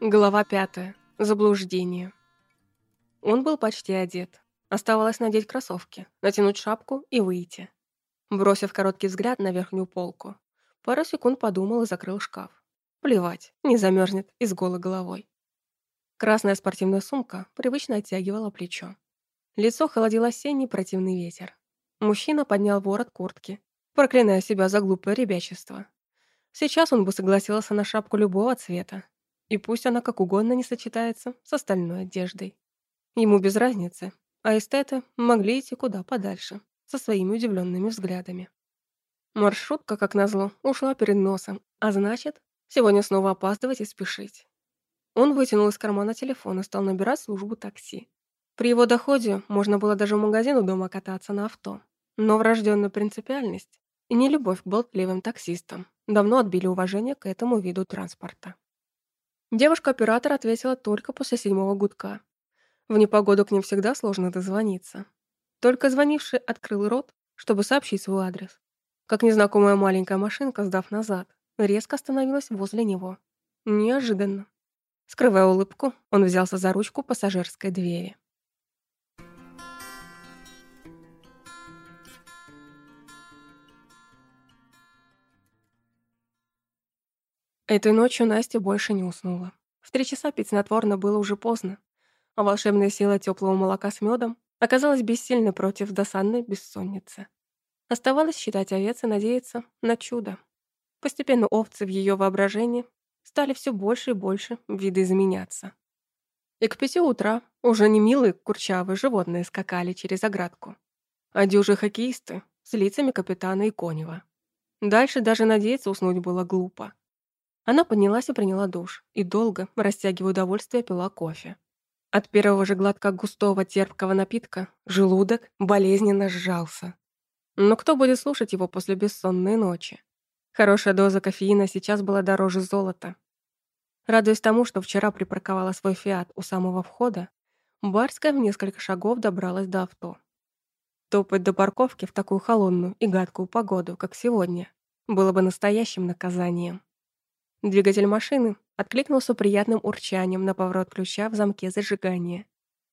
Глава пятая. Заблуждение. Он был почти одет. Оставалось надеть кроссовки, натянуть шапку и выйти. Бросив короткий взгляд на верхнюю полку, пару секунд подумал и закрыл шкаф. Плевать, не замерзнет и с голой головой. Красная спортивная сумка привычно оттягивала плечо. Лицо холодил осенний противный ветер. Мужчина поднял ворот куртки, проклиная себя за глупое ребячество. Сейчас он бы согласился на шапку любого цвета, и пусть она как угодно не сочетается с остальной одеждой. Ему без разницы, а эстеты могли идти куда подальше, со своими удивленными взглядами. Маршрутка, как назло, ушла перед носом, а значит, сегодня снова опаздывать и спешить. Он вытянул из кармана телефон и стал набирать службу такси. При его доходе можно было даже в магазин у дома кататься на авто. Но врожденная принципиальность и нелюбовь к болтливым таксистам давно отбили уважение к этому виду транспорта. Девушка-оператор ответила только после седьмого гудка. В непогоду к ним всегда сложно дозвониться. Только звонивший открыл рот, чтобы сообщить свой адрес. Как незнакомая маленькая машинка, сдав назад, резко остановилась возле него. Неожиданно. Скрывая улыбку, он взялся за ручку пассажирской двери. Этой ночью Настя больше не уснула. В три часа пить снотворно было уже поздно, а волшебная сила теплого молока с медом оказалась бессильной против досадной бессонницы. Оставалось считать овец и надеяться на чудо. Постепенно овцы в ее воображении стали все больше и больше видоизменяться. И к пяти утра уже не милые курчавые животные скакали через оградку, а дюжи хоккеисты с лицами капитана и Конева. Дальше даже надеяться уснуть было глупо. Она поднялась и приняла душ, и долго, растягивая удовольствие, пила кофе. От первого же глотка густого терпкого напитка желудок болезненно сжался. Но кто будет слушать его после бессонной ночи? Хорошая доза кофеина сейчас была дороже золота. Радуясь тому, что вчера припарковала свой «Фиат» у самого входа, Барская в несколько шагов добралась до авто. Топать до парковки в такую холодную и гадкую погоду, как сегодня, было бы настоящим наказанием. Двигатель машины откликнулся приятным урчанием на поворот ключа в замке зажигания.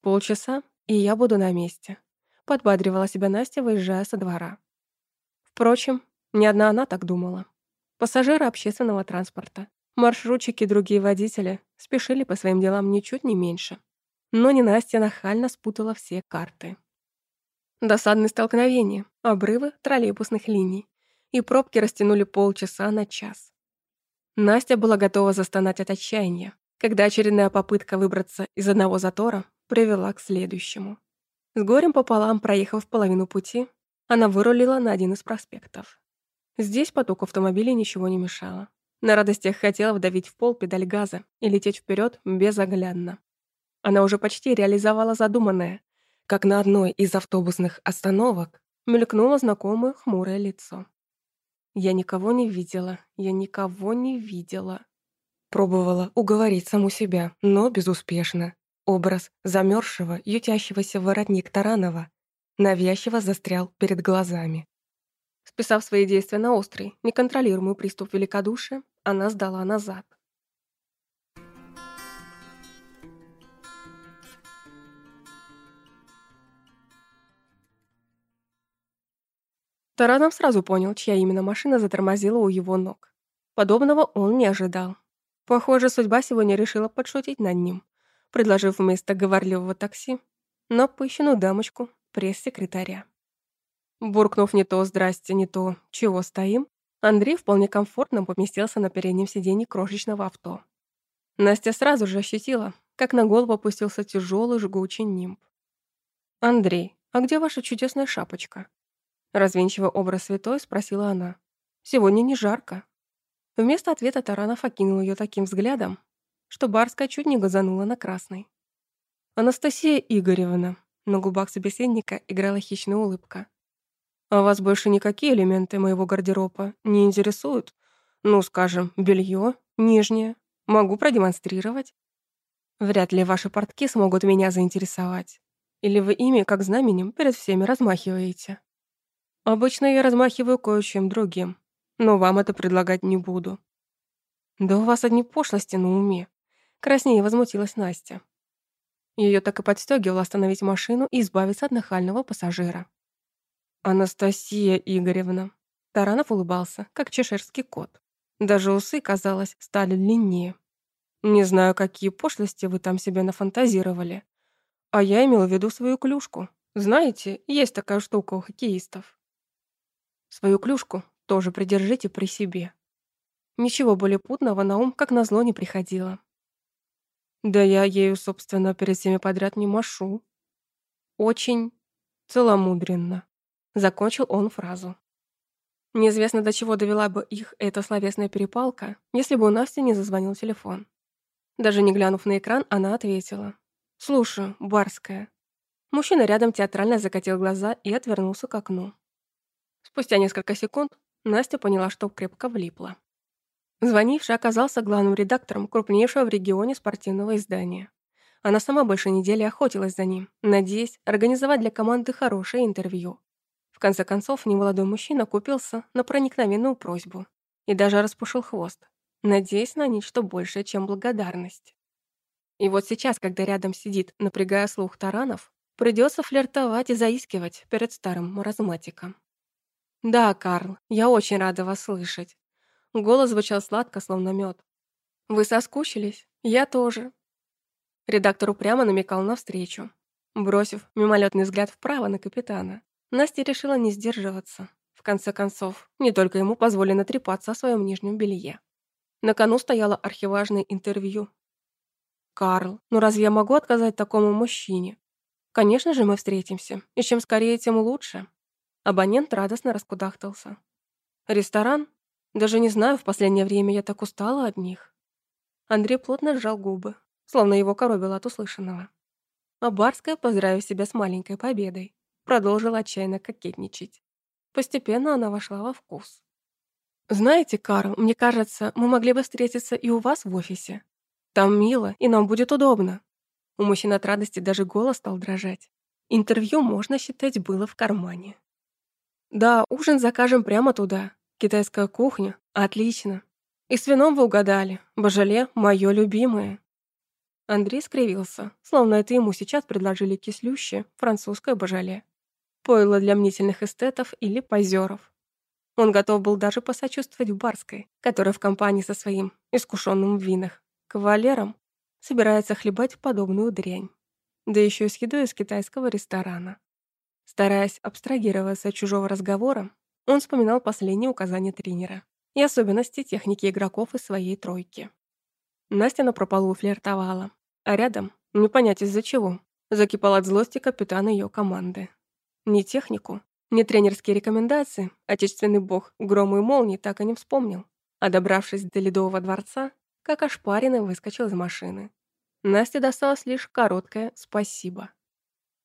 Полчаса, и я буду на месте. Подбадривала себя Настя, выезжая со двора. Впрочем, не одна она так думала. Пассажиры общественного транспорта, маршрутчики и другие водители спешили по своим делам ничуть не меньше. Но не Настя нахально спутала все карты. Досадные столкновения, обрывы троллейбусных линий и пробки растянули полчаса на час. Настя была готова застонать от отчаяния, когда очередная попытка выбраться из одного затора привела к следующему. С горем пополам, проехав половину пути, она вырулила на один из проспектов. Здесь поток автомобилей ничего не мешало. На радостях хотела вдавить в пол педаль газа и лететь вперед безоглядно. Она уже почти реализовала задуманное, как на одной из автобусных остановок мелькнуло знакомое хмурое лицо. Я никого не видела, я никого не видела. Пробовала уговорить саму себя, но безуспешно. Образ замерзшего, ютящегося воротник Таранова навязчиво застрял перед глазами. Списав свои действия на острый, неконтролируемый приступ великодушия, она сдала назад. Таранов сразу понял, чья именно машина затормозила у его ног. Подобного он не ожидал. Похоже, судьба сегодня решила подшутить над ним, предложив вместо говорливого такси напыщенную дамочку пресс-секретаря. Буркнув не то «здрасте», не то «чего стоим», Андрей вполне комфортно поместился на переднем сиденье крошечного авто. Настя сразу же ощутила, как на голову опустился тяжелый жгучий нимб. «Андрей, а где ваша чудесная шапочка?» Развенчивая образ святой, спросила она. «Сегодня не жарко». Вместо ответа Таранов окинул ее таким взглядом, что Барская чуть не газанула на красный. «Анастасия Игоревна», на губах собеседника играла хищная улыбка. «А вас больше никакие элементы моего гардероба не интересуют? Ну, скажем, белье, нижнее. Могу продемонстрировать. Вряд ли ваши портки смогут меня заинтересовать. Или вы ими, как знаменем, перед всеми размахиваете?» Обычно я размахиваю кое-чем другим, но вам это предлагать не буду. Да у вас одни пошлости на уме. Краснее возмутилась Настя. Ее так и подстегивало остановить машину и избавиться от нахального пассажира. «Анастасия Игоревна». Таранов улыбался, как чеширский кот. Даже усы, казалось, стали длиннее. «Не знаю, какие пошлости вы там себе нафантазировали. А я имел в виду свою клюшку. Знаете, есть такая штука у хоккеистов. Свою клюшку тоже придержите при себе. Ничего более путного на ум, как назло, не приходило. Да я ею, собственно, перед всеми подряд не машу. Очень целомудренно. Закончил он фразу. Неизвестно, до чего довела бы их эта словесная перепалка, если бы у Насти не зазвонил телефон. Даже не глянув на экран, она ответила. «Слушаю, Барская». Мужчина рядом театрально закатил глаза и отвернулся к окну. Спустя несколько секунд Настя поняла, что крепко влипла. Звонивший оказался главным редактором крупнейшего в регионе спортивного издания. Она сама больше недели охотилась за ним, надеясь организовать для команды хорошее интервью. В конце концов, немолодой мужчина купился на проникновенную просьбу и даже распушил хвост, надеясь на нечто большее, чем благодарность. И вот сейчас, когда рядом сидит, напрягая слух таранов, придется флиртовать и заискивать перед старым маразматиком. «Да, Карл, я очень рада вас слышать». Голос звучал сладко, словно мед. «Вы соскучились? Я тоже». Редактор упрямо намекал навстречу. Бросив мимолетный взгляд вправо на капитана, Настя решила не сдерживаться. В конце концов, не только ему позволено трепаться о своем нижнем белье. На кону стояло архиважное интервью. «Карл, ну разве я могу отказать такому мужчине? Конечно же мы встретимся, и чем скорее, тем лучше». Абонент радостно раскудахтался. «Ресторан? Даже не знаю, в последнее время я так устала от них». Андрей плотно сжал губы, словно его коробило от услышанного. А Барская, поздравив себя с маленькой победой, продолжила отчаянно кокетничать. Постепенно она вошла во вкус. «Знаете, Карл, мне кажется, мы могли бы встретиться и у вас в офисе. Там мило, и нам будет удобно». У мужчин от радости даже голос стал дрожать. Интервью, можно считать, было в кармане. Да, ужин закажем прямо туда. Китайская кухня. Отлично. И с вином вы угадали. Божале – мое любимое. Андрей скривился, словно это ему сейчас предложили кислющее французское божале. Пойло для мнительных эстетов или позеров. Он готов был даже посочувствовать Барской, которая в компании со своим искушенным в винах кавалером собирается хлебать подобную дрянь. Да еще и с едой из китайского ресторана. Стараясь абстрагироваться от чужого разговора, он вспоминал последние указания тренера и особенности техники игроков из своей тройки. Настя напропалу флиртовала, а рядом, не понять из-за чего, закипал от злости капитан ее команды. Ни технику, ни тренерские рекомендации отечественный бог грома и молнии так и не вспомнил, а добравшись до Ледового дворца, как ошпаренный выскочил из машины. Насте досталось лишь короткое «спасибо».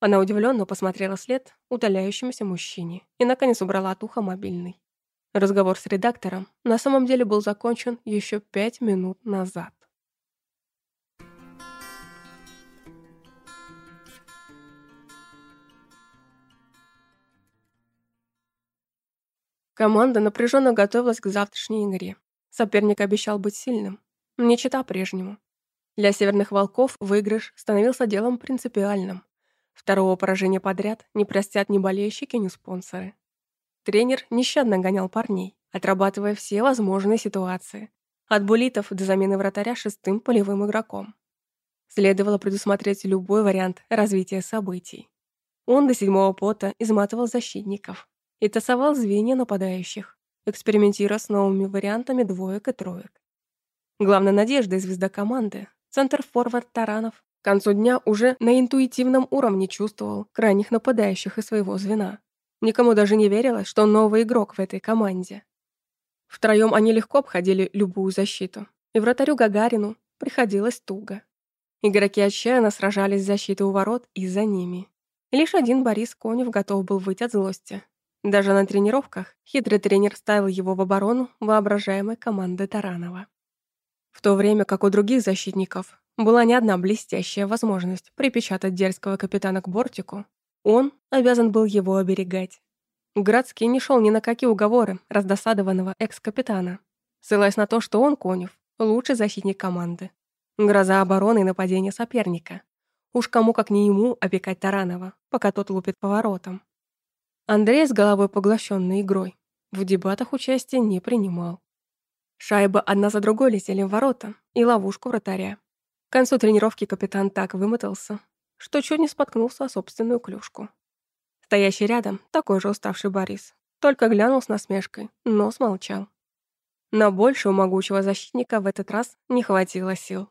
Она удивленно посмотрела след удаляющемуся мужчине и, наконец, убрала от уха мобильный. Разговор с редактором на самом деле был закончен еще пять минут назад. Команда напряженно готовилась к завтрашней игре. Соперник обещал быть сильным, не чита прежнему. Для северных волков выигрыш становился делом принципиальным. Второго поражения подряд не простят ни болельщики, ни спонсоры. Тренер нещадно гонял парней, отрабатывая все возможные ситуации. От булитов до замены вратаря шестым полевым игроком. Следовало предусмотреть любой вариант развития событий. Он до седьмого пота изматывал защитников и тасовал звенья нападающих, экспериментируя с новыми вариантами двоек и троек. Главной надеждой звезда команды, центр-форвард Таранов, к концу дня уже на интуитивном уровне чувствовал крайних нападающих из своего звена. Никому даже не верилось, что он новый игрок в этой команде. Втроем они легко обходили любую защиту, и вратарю Гагарину приходилось туго. Игроки отчаянно сражались с защитой у ворот и за ними. лишь один Борис Конев готов был выйти от злости. Даже на тренировках хитрый тренер ставил его в оборону воображаемой команды Таранова. В то время как у других защитников была не одна блестящая возможность припечатать дерзкого капитана к бортику, он обязан был его оберегать. Градский не шел ни на какие уговоры раздосадованного экс-капитана, ссылаясь на то, что он, Конев, лучший защитник команды. Гроза обороны и нападения соперника. Уж кому как не ему опекать Таранова, пока тот лупит поворотом. Андрей с головой поглощенной игрой в дебатах участия не принимал. Шайбы одна за другой летели в ворота и ловушку вратаря. К концу тренировки капитан так вымотался, что чуть не споткнулся о собственную клюшку. Стоящий рядом, такой же уставший Борис, только глянул с насмешкой, но смолчал. На больше у могучего защитника в этот раз не хватило сил.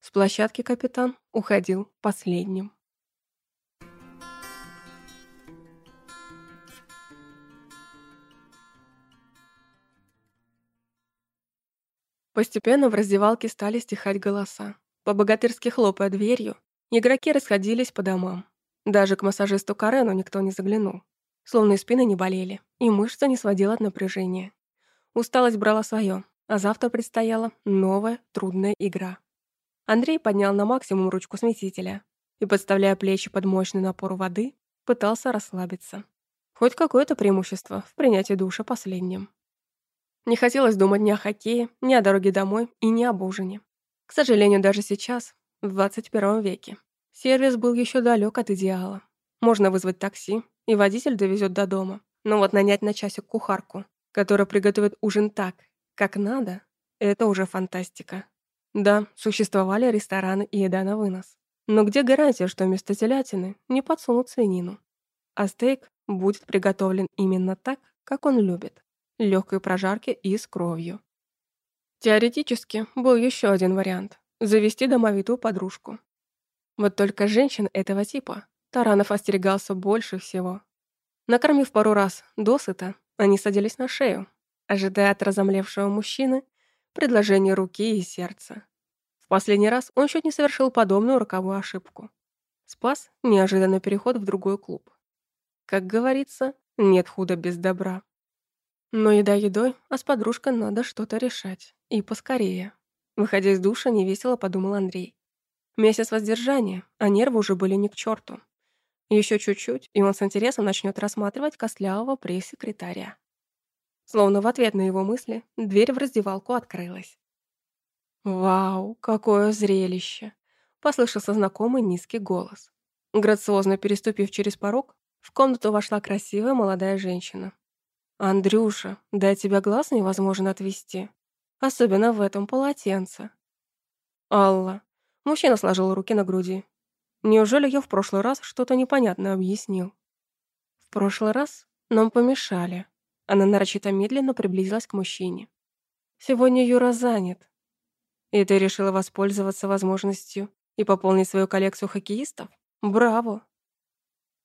С площадки капитан уходил последним. Постепенно в раздевалке стали стихать голоса. По-богатырски хлопая дверью, игроки расходились по домам. Даже к массажисту Карену никто не заглянул. Словно и спины не болели, и мышца не сводила от напряжения. Усталость брала свое, а завтра предстояла новая трудная игра. Андрей поднял на максимум ручку смесителя и, подставляя плечи под мощный напор воды, пытался расслабиться. Хоть какое-то преимущество в принятии душа последним. Не хотелось думать ни о хоккее, ни о дороге домой и ни об ужине. К сожалению, даже сейчас, в 21 веке, Сервис был еще далек от идеала. Можно вызвать такси, и водитель довезет до дома. Но вот нанять на часик кухарку, которая приготовит ужин так, как надо, это уже фантастика. Да, существовали рестораны и еда на вынос. Но где гарантия, что вместо телятины не подсунут свинину? А стейк будет приготовлен именно так, как он любит. Легкой прожарки и с кровью. Теоретически был еще один вариант – завести домовитую подружку. Вот только женщин этого типа Таранов остерегался больше всего. Накормив пару раз досыта, они садились на шею, ожидая от разомлевшего мужчины предложения руки и сердца. В последний раз он чуть не совершил подобную роковую ошибку. Спас неожиданный переход в другой клуб. Как говорится, нет худа без добра. Но еда едой, а с подружкой надо что-то решать. И поскорее. Выходя из душа, невесело подумал Андрей. Месяц воздержания, а нервы уже были не к черту. Еще чуть-чуть, и он с интересом начнет рассматривать костлявого пресс-секретаря. Словно в ответ на его мысли, дверь в раздевалку открылась. «Вау, какое зрелище!» — послышался знакомый низкий голос. Грациозно переступив через порог, в комнату вошла красивая молодая женщина. «Андрюша, да от тебя глаз невозможно отвести, особенно в этом полотенце». «Алла, Мужчина сложил руки на груди. Неужели я в прошлый раз что-то непонятно объяснил? В прошлый раз нам помешали. Она нарочито медленно приблизилась к мужчине. Сегодня Юра занят. И ты решила воспользоваться возможностью и пополнить свою коллекцию хоккеистов? Браво!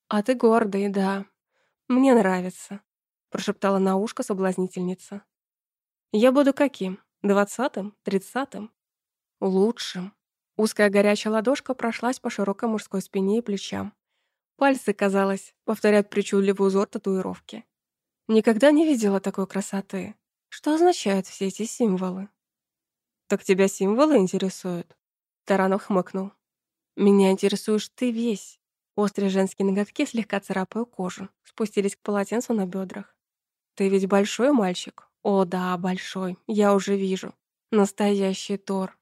А ты гордый, да. Мне нравится, прошептала на ушко соблазнительница. Я буду каким? Двадцатым? Тридцатым? Лучшим. Узкая горячая ладошка прошлась по широкой мужской спине и плечам. Пальцы, казалось, повторяют причудливый узор татуировки. Никогда не видела такой красоты. Что означают все эти символы? Так тебя символы интересуют? Таранов хмыкнул. Меня интересуешь ты весь. Острые женские ноготки, слегка царапая кожу, спустились к полотенцу на бедрах. Ты ведь большой мальчик? О, да, большой. Я уже вижу. Настоящий Тор.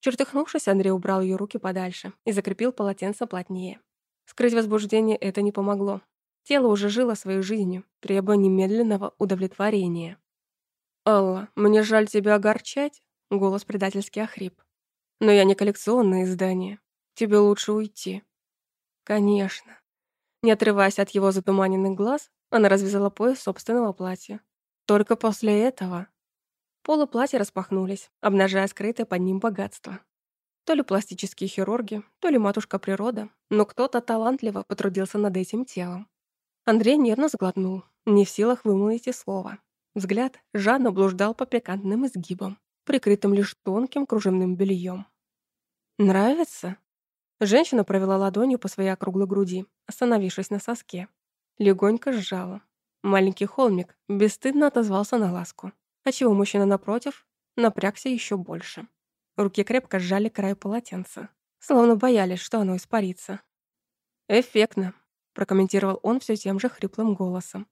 Чертыхнувшись, Андрей убрал ее руки подальше и закрепил полотенце плотнее. Скрыть возбуждение это не помогло. Тело уже жило своей жизнью, требуя немедленного удовлетворения. «Алла, мне жаль тебя огорчать», — голос предательски охрип. «Но я не коллекционное издание. Тебе лучше уйти». «Конечно». Не отрываясь от его затуманенных глаз, она развязала пояс собственного платья. Только после этого Полы платья распахнулись, обнажая скрытое под ним богатство. То ли пластические хирурги, то ли матушка природа, но кто-то талантливо потрудился над этим телом. Андрей нервно сглотнул, не в силах вымолвить и слова. Взгляд жадно блуждал по пикантным изгибам, прикрытым лишь тонким кружевным бельем. «Нравится?» Женщина провела ладонью по своей округлой груди, остановившись на соске. Легонько сжала. Маленький холмик бесстыдно отозвался на ласку отчего мужчина напротив напрягся еще больше. Руки крепко сжали край полотенца, словно боялись, что оно испарится. «Эффектно», — прокомментировал он все тем же хриплым голосом.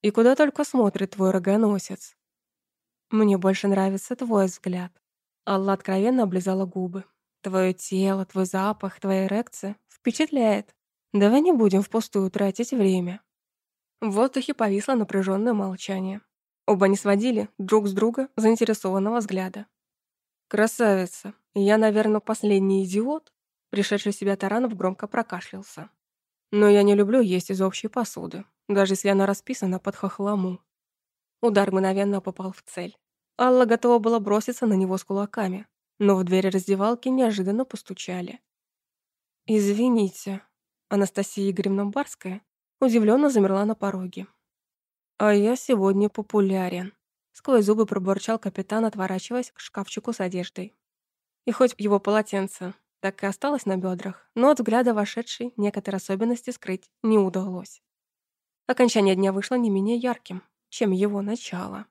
«И куда только смотрит твой рогоносец?» «Мне больше нравится твой взгляд». Алла откровенно облизала губы, Твое тело, твой запах, твоя эрекция впечатляет. Давай не будем впустую тратить время. В воздухе повисло напряженное молчание. Оба не сводили друг с друга заинтересованного взгляда. «Красавица! Я, наверное, последний идиот?» Пришедший в себя Таранов громко прокашлялся. «Но я не люблю есть из общей посуды, даже если она расписана под хохлому». Удар мгновенно попал в цель. Алла готова была броситься на него с кулаками, но в двери раздевалки неожиданно постучали. «Извините», Анастасия Игоревна Барская удивленно замерла на пороге. «А я сегодня популярен», — сквозь зубы пробурчал капитан, отворачиваясь к шкафчику с одеждой. И хоть его полотенце так и осталось на бедрах, но от взгляда вошедшей некоторые особенности скрыть не удалось. Окончание дня вышло не менее ярким, чем его начало.